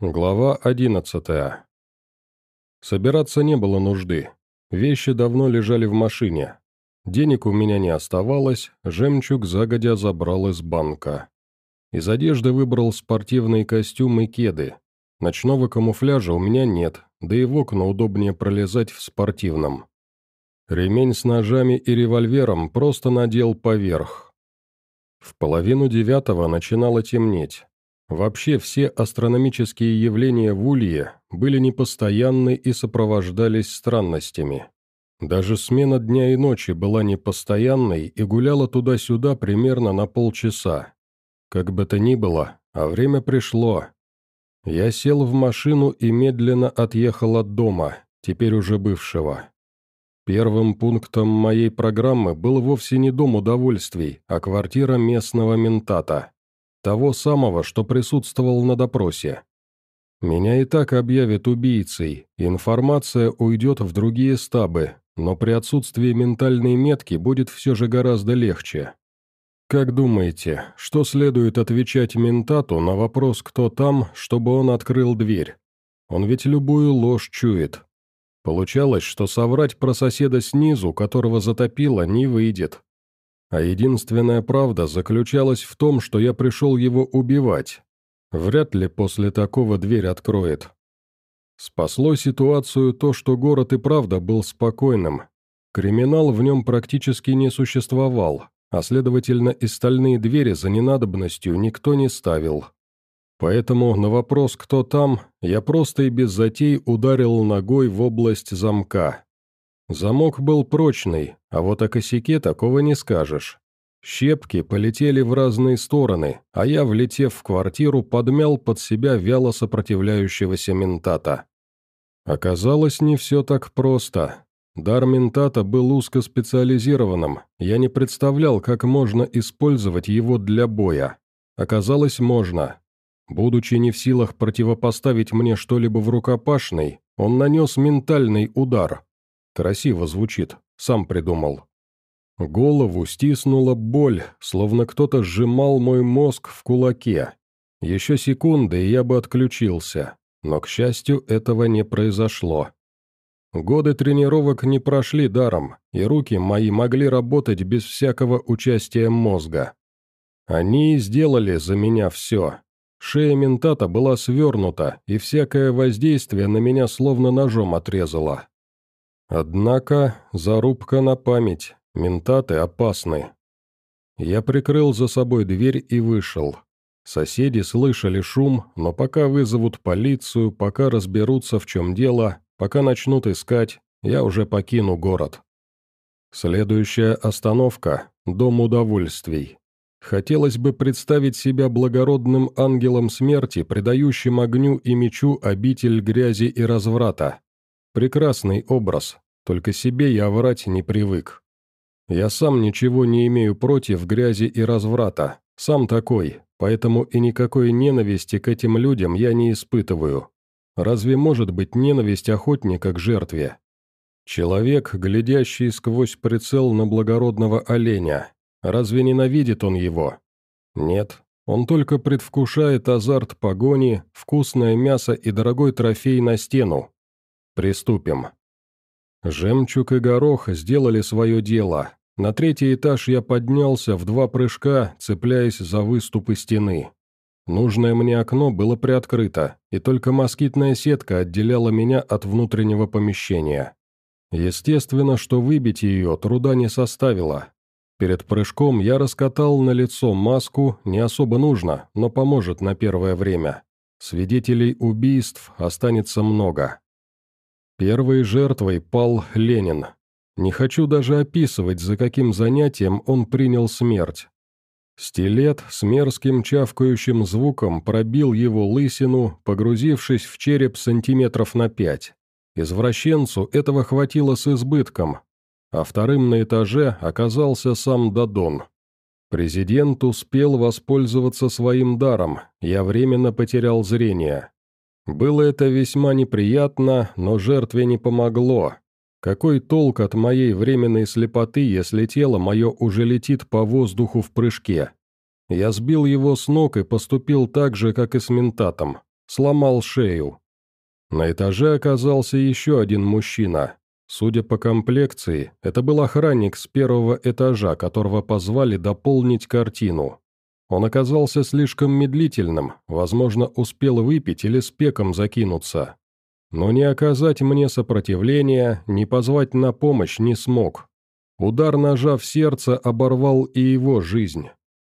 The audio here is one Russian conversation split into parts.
Глава одиннадцатая. Собираться не было нужды. Вещи давно лежали в машине. Денег у меня не оставалось, жемчуг загодя забрал из банка. Из одежды выбрал спортивные костюмы и кеды. Ночного камуфляжа у меня нет, да и в окна удобнее пролезать в спортивном. Ремень с ножами и револьвером просто надел поверх. В половину девятого начинало темнеть. Вообще все астрономические явления в Улье были непостоянны и сопровождались странностями. Даже смена дня и ночи была непостоянной и гуляла туда-сюда примерно на полчаса. Как бы то ни было, а время пришло. Я сел в машину и медленно отъехал от дома, теперь уже бывшего. Первым пунктом моей программы был вовсе не дом удовольствий, а квартира местного ментата. Того самого, что присутствовал на допросе. Меня и так объявят убийцей, информация уйдет в другие стабы, но при отсутствии ментальной метки будет все же гораздо легче. Как думаете, что следует отвечать ментату на вопрос «кто там?», чтобы он открыл дверь? Он ведь любую ложь чует. Получалось, что соврать про соседа снизу, которого затопило, не выйдет. А единственная правда заключалась в том, что я пришел его убивать. Вряд ли после такого дверь откроет. Спасло ситуацию то, что город и правда был спокойным. Криминал в нем практически не существовал, а следовательно и стальные двери за ненадобностью никто не ставил. Поэтому на вопрос «кто там?» я просто и без затей ударил ногой в область замка. Замок был прочный, а вот о косяке такого не скажешь. Щепки полетели в разные стороны, а я, влетев в квартиру, подмял под себя вяло сопротивляющегося ментата. Оказалось, не все так просто. Дар ментата был узкоспециализированным, я не представлял, как можно использовать его для боя. Оказалось, можно. Будучи не в силах противопоставить мне что-либо в рукопашной, он нанес ментальный удар, Красиво звучит, сам придумал. Голову стиснула боль, словно кто-то сжимал мой мозг в кулаке. Еще секунды, и я бы отключился, но, к счастью, этого не произошло. Годы тренировок не прошли даром, и руки мои могли работать без всякого участия мозга. Они сделали за меня все. Шея ментата была свернута, и всякое воздействие на меня словно ножом отрезало. Однако, зарубка на память, ментаты опасны. Я прикрыл за собой дверь и вышел. Соседи слышали шум, но пока вызовут полицию, пока разберутся, в чем дело, пока начнут искать, я уже покину город. Следующая остановка – Дом удовольствий. Хотелось бы представить себя благородным ангелом смерти, предающим огню и мечу обитель грязи и разврата. Прекрасный образ, только себе я врать не привык. Я сам ничего не имею против грязи и разврата, сам такой, поэтому и никакой ненависти к этим людям я не испытываю. Разве может быть ненависть охотника к жертве? Человек, глядящий сквозь прицел на благородного оленя, разве ненавидит он его? Нет, он только предвкушает азарт погони, вкусное мясо и дорогой трофей на стену, Приступим. Жемчуг и горох сделали свое дело. На третий этаж я поднялся в два прыжка, цепляясь за выступы стены. Нужное мне окно было приоткрыто, и только москитная сетка отделяла меня от внутреннего помещения. Естественно, что выбить ее труда не составило. Перед прыжком я раскатал на лицо маску, не особо нужно, но поможет на первое время. Свидетелей убийств останется много. Первой жертвой пал Ленин. Не хочу даже описывать, за каким занятием он принял смерть. Стилет с мерзким чавкающим звуком пробил его лысину, погрузившись в череп сантиметров на пять. Извращенцу этого хватило с избытком, а вторым на этаже оказался сам Дадон. Президент успел воспользоваться своим даром, я временно потерял зрение. Было это весьма неприятно, но жертве не помогло. Какой толк от моей временной слепоты, если тело мое уже летит по воздуху в прыжке? Я сбил его с ног и поступил так же, как и с ментатом. сломал шею. На этаже оказался еще один мужчина. Судя по комплекции, это был охранник с первого этажа, которого позвали дополнить картину. Он оказался слишком медлительным, возможно, успел выпить или спеком закинуться. Но не оказать мне сопротивления, не позвать на помощь не смог. Удар ножа в сердце оборвал и его жизнь.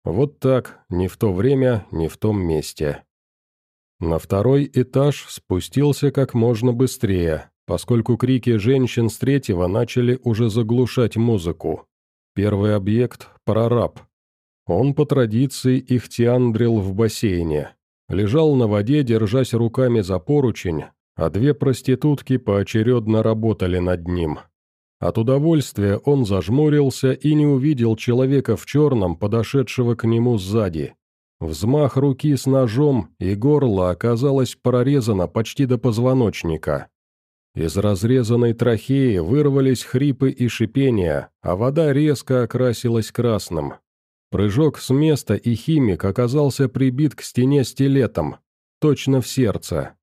Вот так, не в то время, не в том месте. На второй этаж спустился как можно быстрее, поскольку крики женщин с третьего начали уже заглушать музыку. Первый объект – прораб. Он по традиции ихтиандрил в бассейне. Лежал на воде, держась руками за поручень, а две проститутки поочередно работали над ним. От удовольствия он зажмурился и не увидел человека в черном, подошедшего к нему сзади. Взмах руки с ножом, и горло оказалось прорезано почти до позвоночника. Из разрезанной трахеи вырвались хрипы и шипения, а вода резко окрасилась красным. Прыжок с места, и химик оказался прибит к стене стилетом, точно в сердце.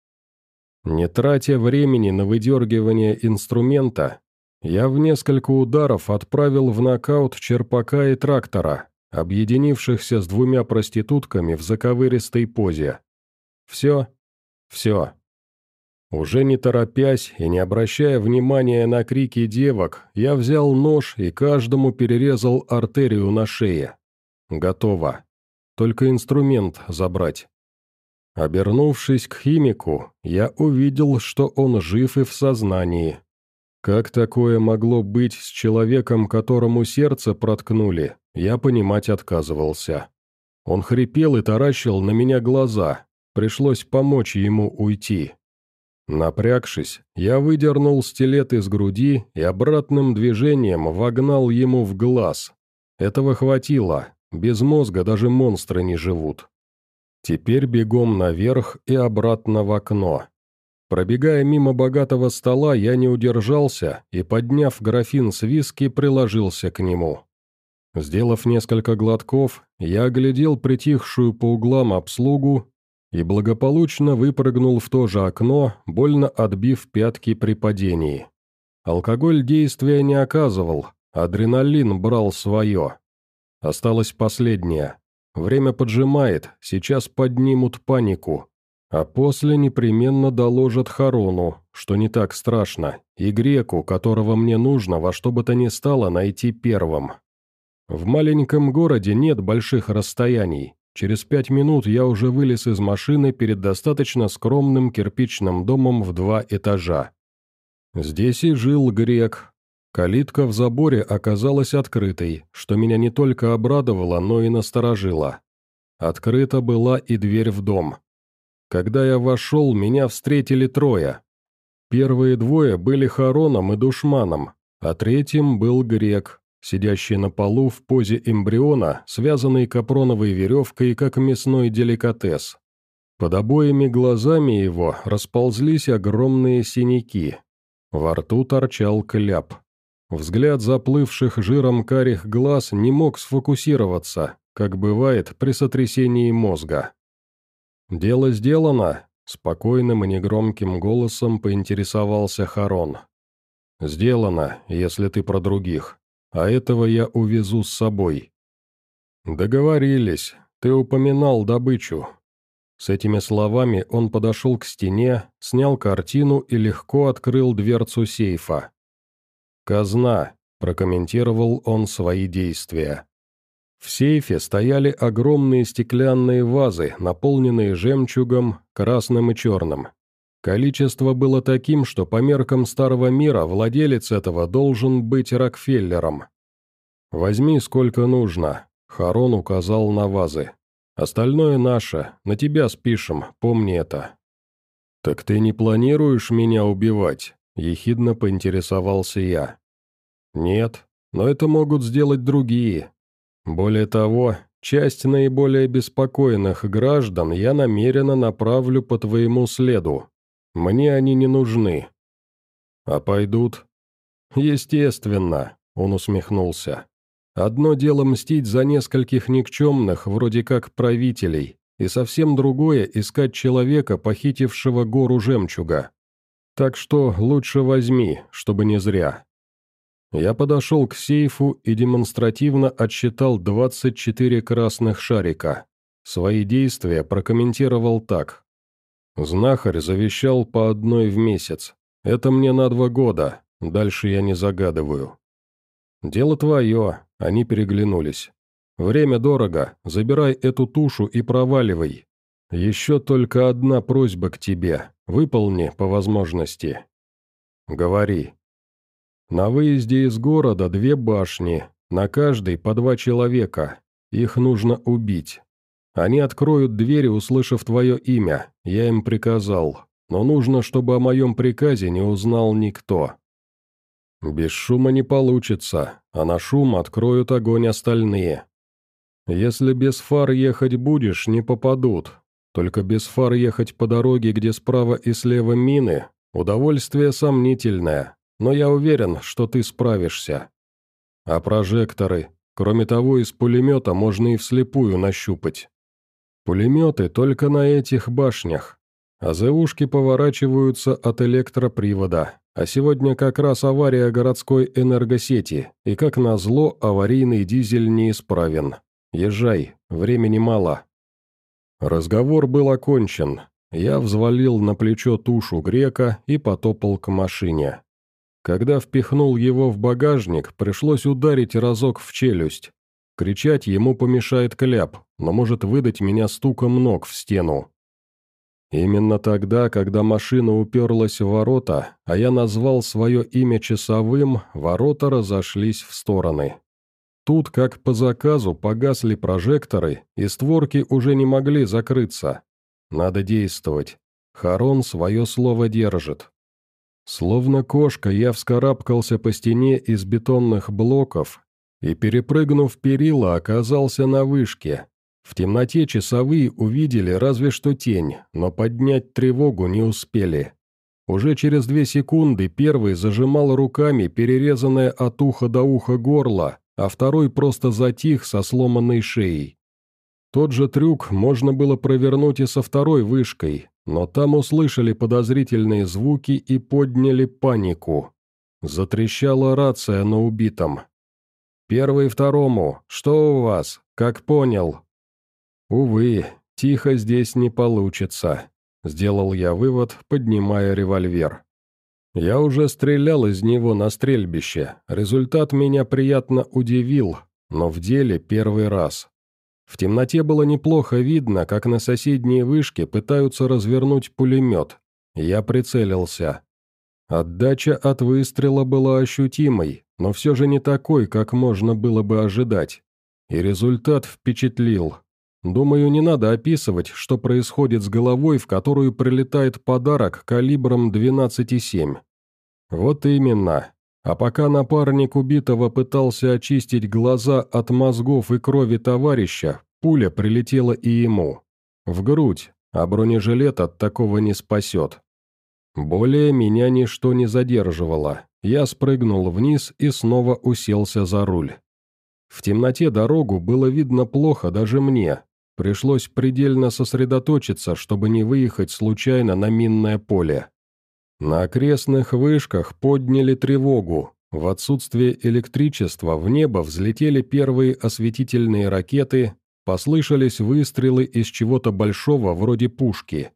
Не тратя времени на выдергивание инструмента, я в несколько ударов отправил в нокаут черпака и трактора, объединившихся с двумя проститутками в заковыристой позе. Все? Все. Уже не торопясь и не обращая внимания на крики девок, я взял нож и каждому перерезал артерию на шее. Готово. Только инструмент забрать. Обернувшись к химику, я увидел, что он жив и в сознании. Как такое могло быть с человеком, которому сердце проткнули, я понимать отказывался. Он хрипел и таращил на меня глаза, пришлось помочь ему уйти. Напрягшись, я выдернул стилет из груди и обратным движением вогнал ему в глаз. Этого хватило, без мозга даже монстры не живут. Теперь бегом наверх и обратно в окно. Пробегая мимо богатого стола, я не удержался и, подняв графин с виски, приложился к нему. Сделав несколько глотков, я оглядел притихшую по углам обслугу и благополучно выпрыгнул в то же окно, больно отбив пятки при падении. Алкоголь действия не оказывал, адреналин брал свое. Осталось последнее. Время поджимает, сейчас поднимут панику, а после непременно доложат Харону, что не так страшно, и греку, которого мне нужно во что бы то ни стало найти первым. В маленьком городе нет больших расстояний. Через пять минут я уже вылез из машины перед достаточно скромным кирпичным домом в два этажа. Здесь и жил грек. Калитка в заборе оказалась открытой, что меня не только обрадовало, но и насторожило. Открыта была и дверь в дом. Когда я вошел, меня встретили трое. Первые двое были Хароном и Душманом, а третьим был Грек, сидящий на полу в позе эмбриона, связанный капроновой веревкой, как мясной деликатес. Под обоими глазами его расползлись огромные синяки. Во рту торчал кляп. Взгляд заплывших жиром карих глаз не мог сфокусироваться, как бывает при сотрясении мозга. «Дело сделано», — спокойным и негромким голосом поинтересовался Харон. «Сделано, если ты про других, а этого я увезу с собой». «Договорились, ты упоминал добычу». С этими словами он подошел к стене, снял картину и легко открыл дверцу сейфа. «Казна», — прокомментировал он свои действия. В сейфе стояли огромные стеклянные вазы, наполненные жемчугом, красным и черным. Количество было таким, что по меркам старого мира владелец этого должен быть Рокфеллером. «Возьми сколько нужно», — Харон указал на вазы. «Остальное наше, на тебя спишем, помни это». «Так ты не планируешь меня убивать?» — ехидно поинтересовался я. «Нет, но это могут сделать другие, более того, часть наиболее беспокойных граждан я намеренно направлю по твоему следу. Мне они не нужны». «А пойдут?» «Естественно», — он усмехнулся. «Одно дело мстить за нескольких никчемных, вроде как правителей, и совсем другое искать человека, похитившего гору жемчуга. Так что лучше возьми, чтобы не зря. Я подошел к сейфу и демонстративно отсчитал 24 красных шарика. Свои действия прокомментировал так. Знахарь завещал по одной в месяц. Это мне на два года, дальше я не загадываю. Дело твое, они переглянулись. Время дорого, забирай эту тушу и проваливай. Еще только одна просьба к тебе, выполни по возможности. Говори. На выезде из города две башни, на каждой по два человека. Их нужно убить. Они откроют двери, услышав твое имя, я им приказал, но нужно, чтобы о моем приказе не узнал никто. Без шума не получится, а на шум откроют огонь остальные. Если без фар ехать будешь, не попадут. Только без фар ехать по дороге, где справа и слева мины, удовольствие сомнительное, но я уверен, что ты справишься. А прожекторы, кроме того, из пулемета можно и вслепую нащупать. Пулеметы только на этих башнях. А ЗУшки поворачиваются от электропривода. А сегодня как раз авария городской энергосети, и как назло аварийный дизель неисправен. Езжай, времени мало. Разговор был окончен. Я взвалил на плечо тушу грека и потопал к машине. Когда впихнул его в багажник, пришлось ударить разок в челюсть. Кричать ему помешает кляп, но может выдать меня стуком ног в стену. Именно тогда, когда машина уперлась в ворота, а я назвал свое имя часовым, ворота разошлись в стороны. Тут, как по заказу, погасли прожекторы, и створки уже не могли закрыться. Надо действовать. Харон свое слово держит. Словно кошка, я вскарабкался по стене из бетонных блоков и, перепрыгнув перила, оказался на вышке. В темноте часовые увидели разве что тень, но поднять тревогу не успели. Уже через две секунды первый зажимал руками перерезанное от уха до уха горло, а второй просто затих со сломанной шеей. Тот же трюк можно было провернуть и со второй вышкой, но там услышали подозрительные звуки и подняли панику. Затрещала рация на убитом, «Первый второму. Что у вас? Как понял?» «Увы, тихо здесь не получится», — сделал я вывод, поднимая револьвер. Я уже стрелял из него на стрельбище, результат меня приятно удивил, но в деле первый раз. В темноте было неплохо видно, как на соседней вышке пытаются развернуть пулемет. Я прицелился. Отдача от выстрела была ощутимой, но все же не такой, как можно было бы ожидать. И результат впечатлил. Думаю, не надо описывать, что происходит с головой, в которую прилетает подарок калибром 12,7. Вот именно. А пока напарник убитого пытался очистить глаза от мозгов и крови товарища, пуля прилетела и ему. В грудь, а бронежилет от такого не спасет. Более меня ничто не задерживало. Я спрыгнул вниз и снова уселся за руль. В темноте дорогу было видно плохо даже мне. Пришлось предельно сосредоточиться, чтобы не выехать случайно на минное поле. На окрестных вышках подняли тревогу. В отсутствие электричества в небо взлетели первые осветительные ракеты, послышались выстрелы из чего-то большого вроде пушки.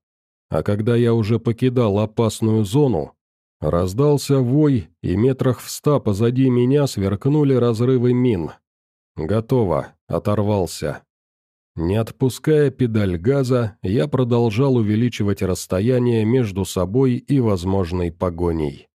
А когда я уже покидал опасную зону, раздался вой, и метрах в ста позади меня сверкнули разрывы мин. Готово, оторвался. Не отпуская педаль газа, я продолжал увеличивать расстояние между собой и возможной погоней.